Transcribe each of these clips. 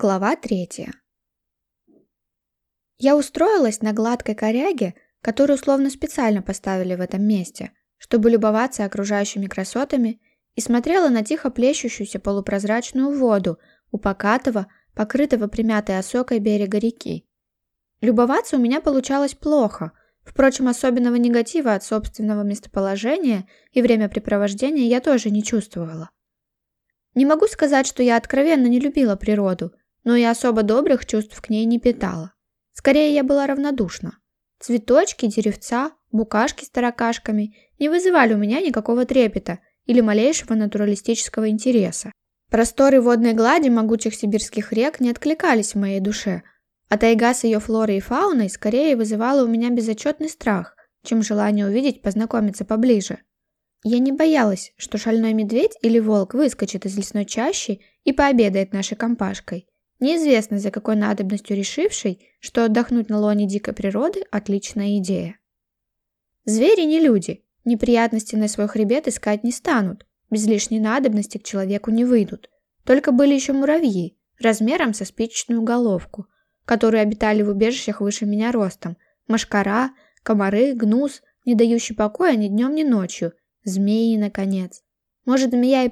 Глава третья. Я устроилась на гладкой коряге, которую словно специально поставили в этом месте, чтобы любоваться окружающими красотами, и смотрела на тихо плещущуюся полупрозрачную воду у покатого, покрытого примятой осокой берега реки. Любоваться у меня получалось плохо, впрочем, особенного негатива от собственного местоположения и времяпрепровождения я тоже не чувствовала. Не могу сказать, что я откровенно не любила природу, но и особо добрых чувств к ней не питала. Скорее, я была равнодушна. Цветочки, деревца, букашки с таракашками не вызывали у меня никакого трепета или малейшего натуралистического интереса. Просторы водной глади могучих сибирских рек не откликались в моей душе, а тайга с ее флорой и фауной скорее вызывала у меня безотчетный страх, чем желание увидеть, познакомиться поближе. Я не боялась, что шальной медведь или волк выскочит из лесной чащи и пообедает нашей компашкой – Неизвестно, за какой надобностью решивший, что отдохнуть на лоне дикой природы – отличная идея. Звери не люди, неприятности на свой хребет искать не станут, без лишней надобности к человеку не выйдут. Только были еще муравьи, размером со спичечную головку, которые обитали в убежищах выше меня ростом, машкара, комары, гнус, не дающий покоя ни днем, ни ночью – Змеи, наконец. Может, змея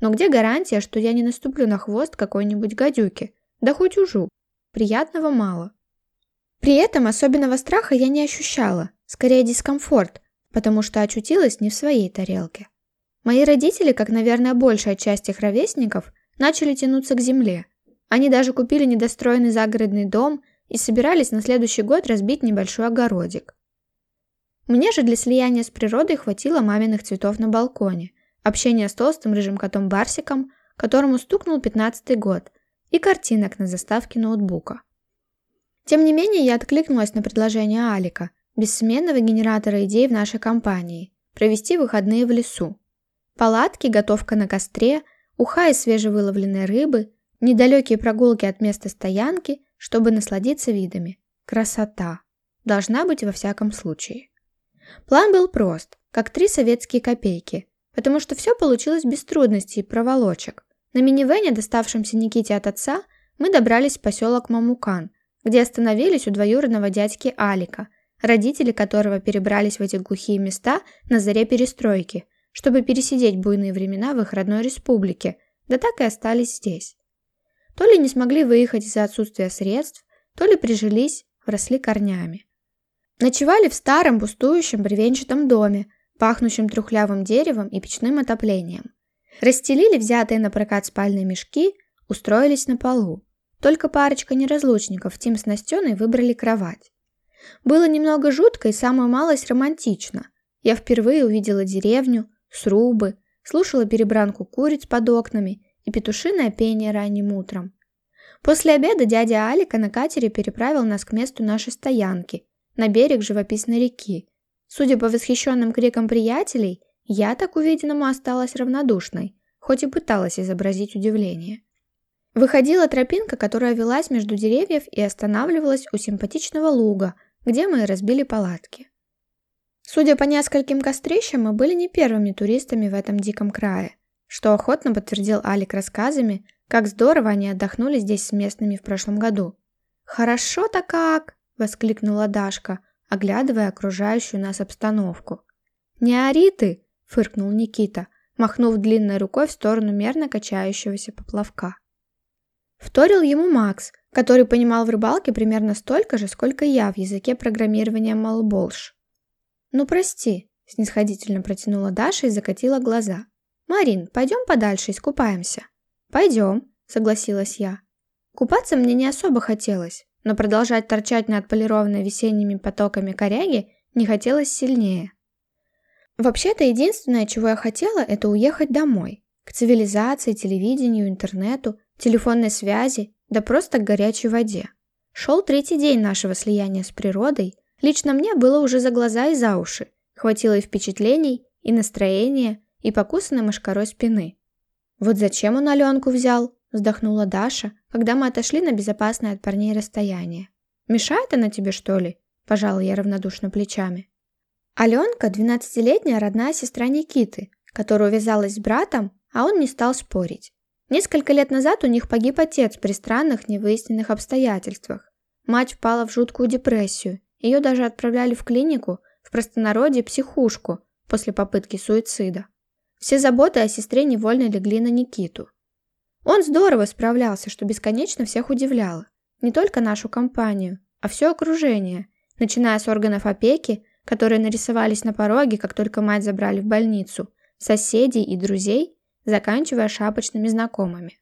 и предпочтет отползти от скопления людей, но где гарантия, что я не наступлю на хвост какой-нибудь гадюки? Да хоть ужу. Приятного мало. При этом особенного страха я не ощущала, скорее дискомфорт, потому что очутилась не в своей тарелке. Мои родители, как, наверное, большая часть их ровесников, начали тянуться к земле. Они даже купили недостроенный загородный дом и собирались на следующий год разбить небольшой огородик. Мне же для слияния с природой хватило маминых цветов общение с толстым рыжим-котом Барсиком, которому стукнул 15 год, и картинок на заставке ноутбука. Тем не менее, я откликнулась на предложение Алика, бессменного генератора идей в нашей компании, провести выходные в лесу. Палатки, готовка на костре, уха из свежевыловленной рыбы, недалекие прогулки от места стоянки, чтобы насладиться видами. Красота. Должна быть во всяком случае. План был прост, как три советские копейки – потому что все получилось без трудностей и проволочек. На минивене, доставшемся Никите от отца, мы добрались в поселок Мамукан, где остановились у двоюродного дядьки Алика, родители которого перебрались в эти глухие места на заре перестройки, чтобы пересидеть буйные времена в их родной республике, да так и остались здесь. То ли не смогли выехать из-за отсутствия средств, то ли прижились, росли корнями. Ночевали в старом пустующем бревенчатом доме, пахнущим трухлявым деревом и печным отоплением. Расстелили взятые на прокат спальные мешки, устроились на полу. Только парочка неразлучников, Тим с Настеной, выбрали кровать. Было немного жутко и самую малость романтично. Я впервые увидела деревню, срубы, слушала перебранку куриц под окнами и петушиное пение ранним утром. После обеда дядя Алика на катере переправил нас к месту нашей стоянки, на берег живописной реки, Судя по восхищенным крикам приятелей, я так увиденному осталась равнодушной, хоть и пыталась изобразить удивление. Выходила тропинка, которая велась между деревьев и останавливалась у симпатичного луга, где мы разбили палатки. Судя по нескольким кострищам, мы были не первыми туристами в этом диком крае, что охотно подтвердил Алик рассказами, как здорово они отдохнули здесь с местными в прошлом году. «Хорошо-то как!» воскликнула Дашка, оглядывая окружающую нас обстановку. «Не ори ты!» – фыркнул Никита, махнув длинной рукой в сторону мерно качающегося поплавка. Вторил ему Макс, который понимал в рыбалке примерно столько же, сколько я в языке программирования Малболш. «Ну прости», – снисходительно протянула Даша и закатила глаза. «Марин, пойдем подальше, искупаемся». «Пойдем», – согласилась я. Купаться мне не особо хотелось, но продолжать торчать на отполированной весенними потоками коряги не хотелось сильнее. Вообще-то единственное, чего я хотела, это уехать домой. К цивилизации, телевидению, интернету, телефонной связи, да просто к горячей воде. Шел третий день нашего слияния с природой, лично мне было уже за глаза и за уши, хватило и впечатлений, и настроения, и покусанной мошкарой спины. «Вот зачем он Аленку взял?» – вздохнула Даша, когда мы отошли на безопасное от парней расстояние. «Мешает она тебе, что ли?» – пожал я равнодушно плечами. Аленка – 12-летняя родная сестра Никиты, которая увязалась с братом, а он не стал спорить. Несколько лет назад у них погиб отец при странных невыясненных обстоятельствах. Мать впала в жуткую депрессию, ее даже отправляли в клинику, в простонародье психушку после попытки суицида. Все заботы о сестре невольно легли на Никиту – он здорово справлялся, что бесконечно всех удивляло. Не только нашу компанию, а все окружение, начиная с органов опеки, которые нарисовались на пороге, как только мать забрали в больницу, соседей и друзей, заканчивая шапочными знакомыми.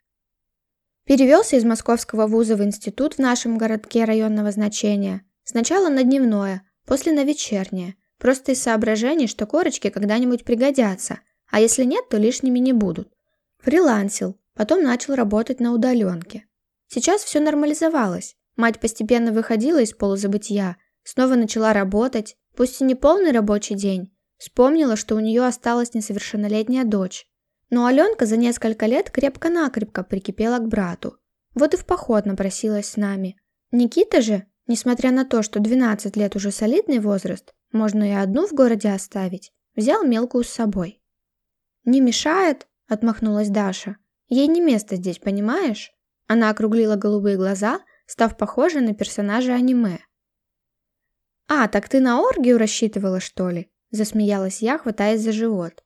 Перевелся из московского вуза в институт в нашем городке районного значения. Сначала на дневное, после на вечернее. Просто из соображений, что корочки когда-нибудь пригодятся, а если нет, то лишними не будут. Фрилансил, потом начал работать на удаленке. Сейчас все нормализовалось. Мать постепенно выходила из полузабытия, снова начала работать, пусть и не полный рабочий день. Вспомнила, что у нее осталась несовершеннолетняя дочь. Но Аленка за несколько лет крепко-накрепко прикипела к брату. Вот и в поход напросилась с нами. Никита же, несмотря на то, что 12 лет уже солидный возраст, можно и одну в городе оставить, взял мелкую с собой. «Не мешает?» – отмахнулась Даша. «Ей не место здесь, понимаешь?» Она округлила голубые глаза, став похожей на персонажа аниме. «А, так ты на оргию рассчитывала, что ли?» – засмеялась я, хватаясь за живот.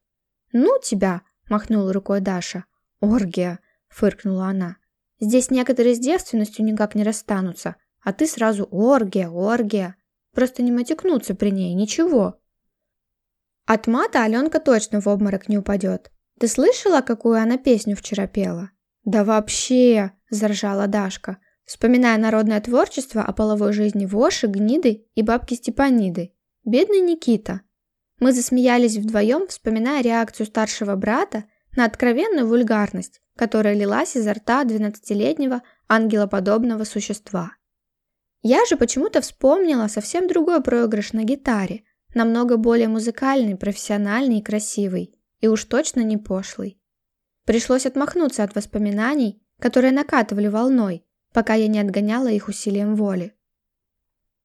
«Ну тебя!» махнула рукой Даша. «Оргия!» – фыркнула она. «Здесь некоторые с девственностью никак не расстанутся, а ты сразу оргия, оргия. Просто не матюкнуться при ней, ничего». От мата Аленка точно в обморок не упадет. Ты слышала, какую она песню вчера пела? Да вообще, заржала Дашка, вспоминая народное творчество о половой жизни Воши, Гниды и бабки Степаниды. Бедный Никита. Мы засмеялись вдвоем, вспоминая реакцию старшего брата на откровенную вульгарность, которая лилась изо рта 12-летнего ангелоподобного существа. Я же почему-то вспомнила совсем другой проигрыш на гитаре, намного более музыкальный, профессиональный и красивый и уж точно не пошлый. Пришлось отмахнуться от воспоминаний, которые накатывали волной, пока я не отгоняла их усилием воли.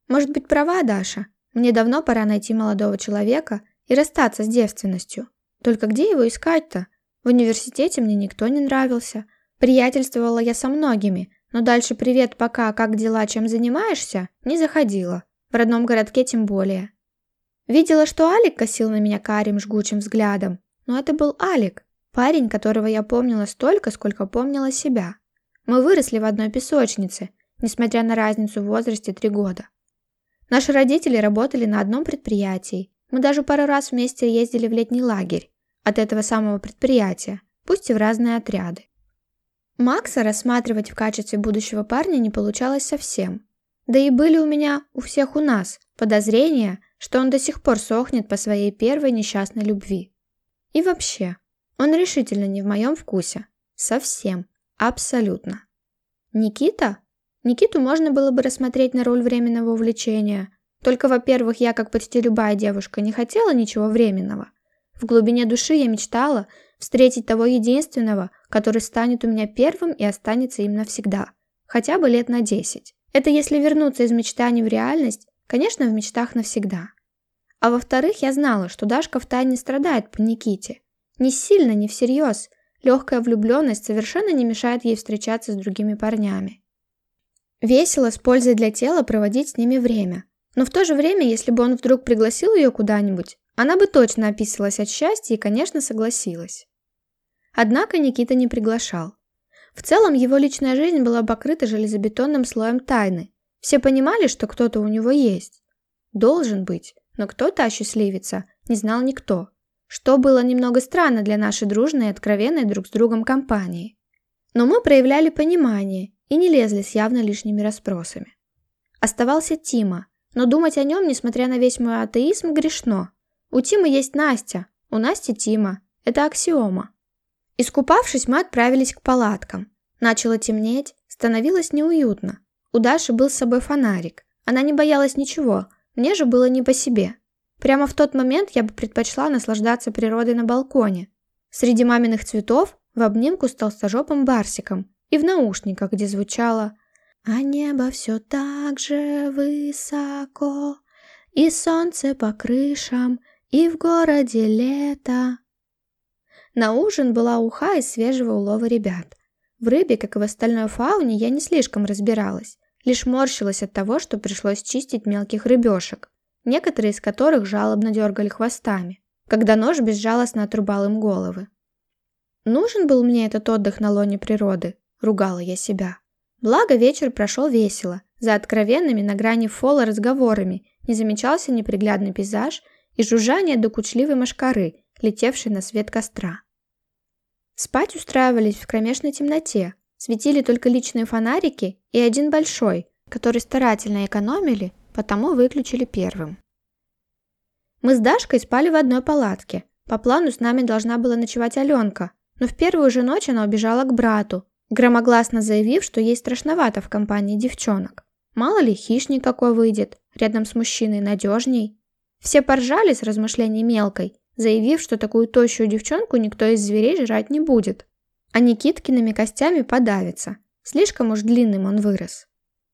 Может быть, права Даша? Мне давно пора найти молодого человека и расстаться с девственностью. Только где его искать-то? В университете мне никто не нравился. Приятельствовала я со многими, но дальше «Привет, пока, как дела, чем занимаешься?» не заходила. В родном городке тем более. Видела, что Алик косил на меня карим жгучим взглядом, но это был Алик, парень, которого я помнила столько, сколько помнила себя. Мы выросли в одной песочнице, несмотря на разницу в возрасте три года. Наши родители работали на одном предприятии. Мы даже пару раз вместе ездили в летний лагерь от этого самого предприятия, пусть и в разные отряды. Макса рассматривать в качестве будущего парня не получалось совсем. Да и были у меня, у всех у нас, подозрения, что он до сих пор сохнет по своей первой несчастной любви. И вообще, он решительно не в моем вкусе. Совсем. Абсолютно. Никита? Никиту можно было бы рассмотреть на роль временного увлечения. Только, во-первых, я, как почти любая девушка, не хотела ничего временного. В глубине души я мечтала встретить того единственного, который станет у меня первым и останется им навсегда. Хотя бы лет на десять. Это если вернуться из мечтаний в реальность, конечно, в мечтах навсегда. А во-вторых, я знала, что Дашка втайне страдает по Никите. Не сильно, не всерьез. Легкая влюбленность совершенно не мешает ей встречаться с другими парнями. Весело с пользой для тела проводить с ними время. Но в то же время, если бы он вдруг пригласил ее куда-нибудь, она бы точно описывалась от счастья и, конечно, согласилась. Однако Никита не приглашал. В целом, его личная жизнь была покрыта железобетонным слоем тайны. Все понимали, что кто-то у него есть. Должен быть но кто-то осчастливится не знал никто, что было немного странно для нашей дружной и откровенной друг с другом компании. Но мы проявляли понимание и не лезли с явно лишними расспросами. Оставался Тима, но думать о нем, несмотря на весь мой атеизм, грешно. У Тимы есть Настя, у Насти Тима. Это аксиома. Искупавшись, мы отправились к палаткам. Начало темнеть, становилось неуютно. У Даши был с собой фонарик. Она не боялась ничего, мне же было не по себе. Прямо в тот момент я бы предпочла наслаждаться природой на балконе. Среди маминых цветов, в обнимку с толстожопым барсиком и в наушниках, где звучало «А небо все так же высоко, и солнце по крышам, и в городе лето». На ужин была уха из свежего улова ребят. В рыбе, как и в остальной фауне, я не слишком разбиралась, лишь морщилась от того, что пришлось чистить мелких рыбешек, некоторые из которых жалобно дергали хвостами, когда нож безжалостно отрубал им головы. «Нужен был мне этот отдых на лоне природы», — ругала я себя. Благо вечер прошел весело, за откровенными на грани фола разговорами не замечался неприглядный пейзаж и жужжание докучливой мошкары, летевшей на свет костра. Спать устраивались в кромешной темноте, светили только личные фонарики и один большой, который старательно экономили, потому выключили первым. Мы с Дашкой спали в одной палатке. По плану с нами должна была ночевать Аленка, но в первую же ночь она убежала к брату, громогласно заявив, что ей страшновато в компании девчонок. Мало ли, хищник какой выйдет, рядом с мужчиной надежней. Все поржали с размышлений мелкой, заявив, что такую тощую девчонку никто из зверей жрать не будет. А Никиткиными костями подавится. Слишком уж длинным он вырос.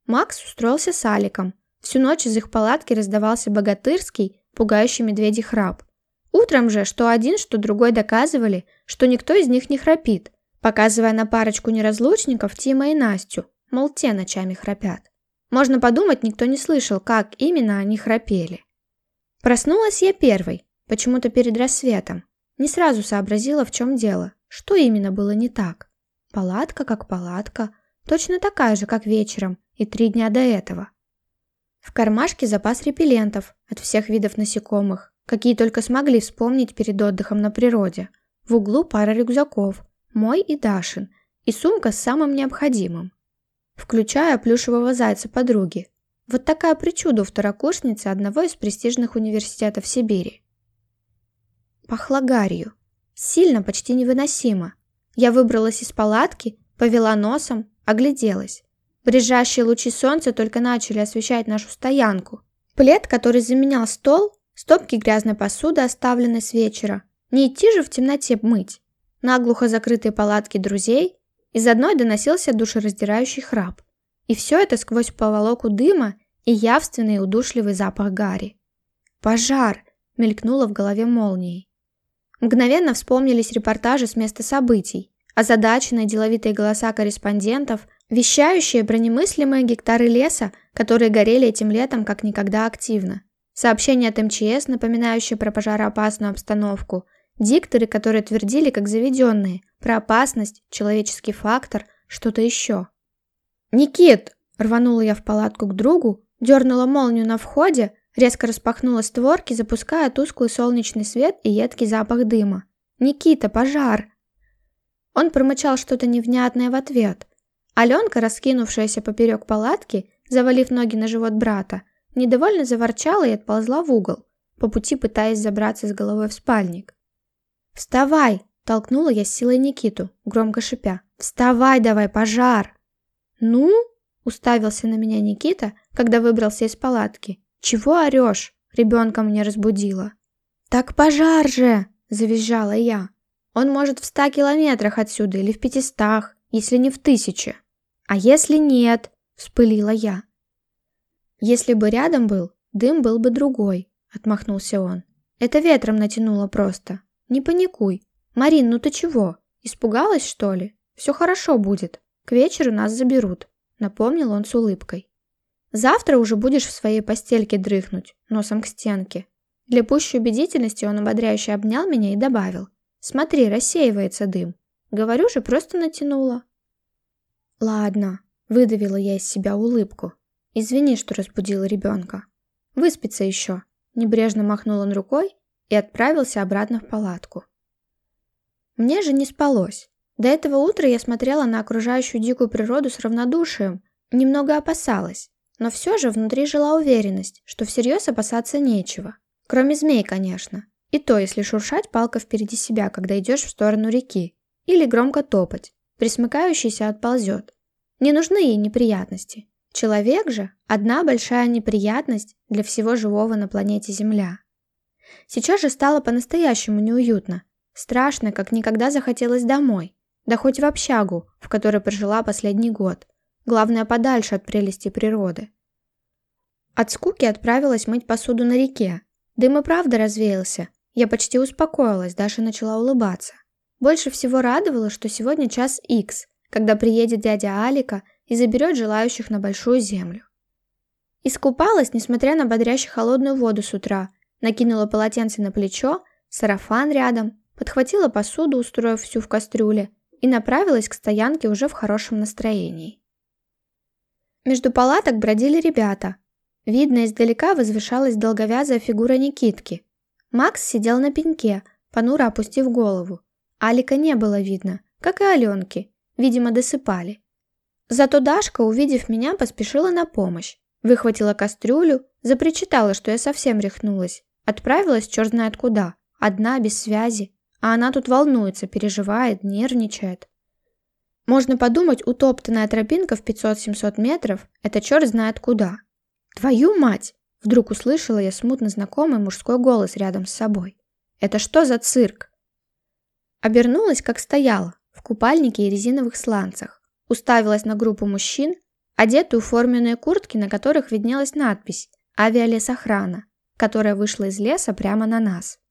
Макс устроился с Аликом. Всю ночь из их палатки раздавался богатырский, пугающий медведей храп. Утром же, что один, что другой доказывали, что никто из них не храпит, показывая на парочку неразлучников Тима и Настю, мол, те ночами храпят. Можно подумать, никто не слышал, как именно они храпели. Проснулась я первой, почему-то перед рассветом. Не сразу сообразила, в чем дело, что именно было не так. Палатка как палатка, точно такая же, как вечером и три дня до этого. В кармашке запас репеллентов от всех видов насекомых, какие только смогли вспомнить перед отдыхом на природе. В углу пара рюкзаков, мой и Дашин, и сумка с самым необходимым. Включая плюшевого зайца подруги. Вот такая причуда у второкурсницы одного из престижных университетов Сибири. Пахло гарью. Сильно, почти невыносимо. Я выбралась из палатки, повела носом, огляделась. Брежащие лучи солнца только начали освещать нашу стоянку. Плед, который заменял стол, стопки грязной посуды, оставленной с вечера. Не идти же в темноте мыть. Наглухо закрытые палатки друзей, из одной доносился душераздирающий храп. И все это сквозь поволоку дыма и явственный удушливый запах гари. «Пожар!» — мелькнуло в голове молнией. Мгновенно вспомнились репортажи с места событий озадаченная деловитые голоса корреспондентов, вещающие бронемыслимые гектары леса, которые горели этим летом как никогда активно. Сообщения от МЧС, напоминающие про пожароопасную обстановку, дикторы, которые твердили как заведенные, про опасность, человеческий фактор, что-то еще. «Никит!» – рванула я в палатку к другу, дернула молнию на входе, резко распахнула створки, запуская тусклый солнечный свет и едкий запах дыма. «Никита, пожар!» Он промычал что-то невнятное в ответ. Аленка, раскинувшаяся поперек палатки, завалив ноги на живот брата, недовольно заворчала и отползла в угол, по пути пытаясь забраться с головой в спальник. «Вставай!» – толкнула я с силой Никиту, громко шипя. «Вставай давай, пожар!» «Ну?» – уставился на меня Никита, когда выбрался из палатки. «Чего орешь?» – ребенка мне разбудила. «Так пожар же!» – завизжала я. Он может в ста километрах отсюда или в пятистах, если не в тысяче. А если нет, вспылила я. Если бы рядом был, дым был бы другой, отмахнулся он. Это ветром натянуло просто. Не паникуй. Марин, ну ты чего? Испугалась, что ли? Все хорошо будет. К вечеру нас заберут, напомнил он с улыбкой. Завтра уже будешь в своей постельке дрыхнуть, носом к стенке. Для пущей убедительности он ободряюще обнял меня и добавил. Смотри, рассеивается дым. Говорю же, просто натянула. Ладно, выдавила я из себя улыбку. Извини, что разбудила ребенка. Выспится еще. Небрежно махнул он рукой и отправился обратно в палатку. Мне же не спалось. До этого утра я смотрела на окружающую дикую природу с равнодушием, немного опасалась, но все же внутри жила уверенность, что всерьез опасаться нечего. Кроме змей, конечно. И то, если шуршать палка впереди себя, когда идешь в сторону реки. Или громко топать. Присмыкающийся отползет. Не нужны ей неприятности. Человек же – одна большая неприятность для всего живого на планете Земля. Сейчас же стало по-настоящему неуютно. Страшно, как никогда захотелось домой. Да хоть в общагу, в которой прожила последний год. Главное, подальше от прелести природы. От скуки отправилась мыть посуду на реке. Дым и правда развеялся. Я почти успокоилась, Даша начала улыбаться. Больше всего радовало, что сегодня час икс, когда приедет дядя Алика и заберет желающих на большую землю. Искупалась, несмотря на бодряще холодную воду с утра, накинула полотенце на плечо, сарафан рядом, подхватила посуду, устроив всю в кастрюле, и направилась к стоянке уже в хорошем настроении. Между палаток бродили ребята. Видно, издалека возвышалась долговязая фигура Никитки, Макс сидел на пеньке, понуро опустив голову. Алика не было видно, как и Аленки. Видимо, досыпали. Зато Дашка, увидев меня, поспешила на помощь. Выхватила кастрюлю, запричитала, что я совсем рехнулась. Отправилась черт знает куда. Одна, без связи. А она тут волнуется, переживает, нервничает. Можно подумать, утоптанная тропинка в 500-700 метров – это черт знает куда. Твою мать! Вдруг услышала я смутно знакомый мужской голос рядом с собой. «Это что за цирк?» Обернулась, как стояла, в купальнике и резиновых сланцах. Уставилась на группу мужчин, одетую в форменные куртки, на которых виднелась надпись «Авиалесохрана», которая вышла из леса прямо на нас.